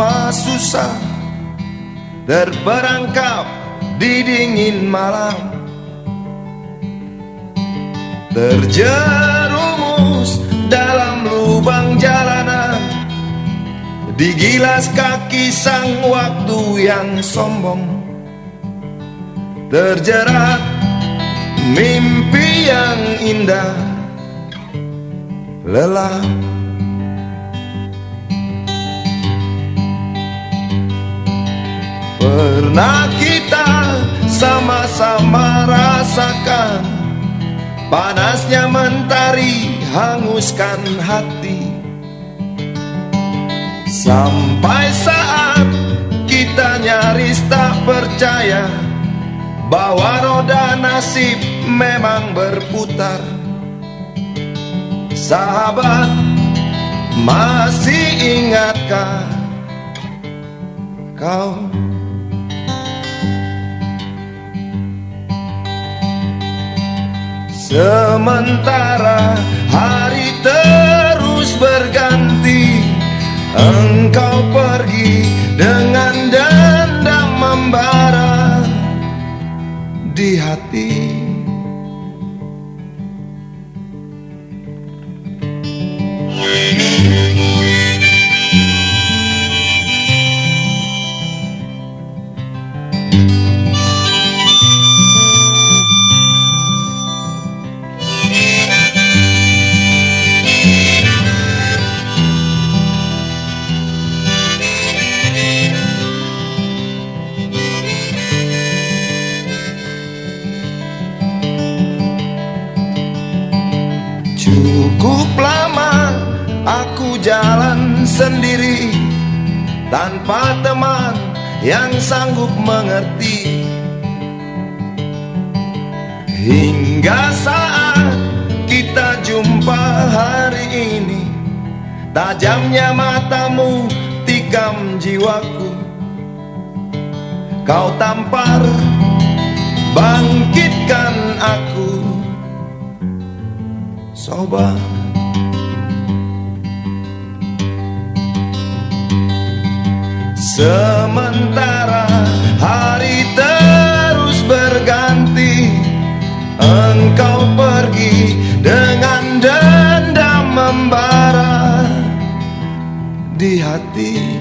lama susah. Terperangkap di dingin malam. Terjerumus dalam lubang jalanan. Digilas kaki sang waktu yang sombong. Terjerat mimpi yang indah. Lelah Pernah kita sama-sama rasakan Panasnya mentari hanguskan hati. Sampai saat kita nyaris tak percaya Bahwa roda nasib memang berputar. Sahabat masih ingatkah kau Sementara hari terus berganti Engkau pergi dengan dendam membara di hati Cukup lama aku jalan sendiri Tanpa teman yang sanggup mengerti. Hingga saat kita jumpa hari ini Tajamnya matamu tikam jiwaku. Kau tampar bangkitkan aku Sobat. Sementara hari terus berganti Engkau pergi dengan dendam membara di hati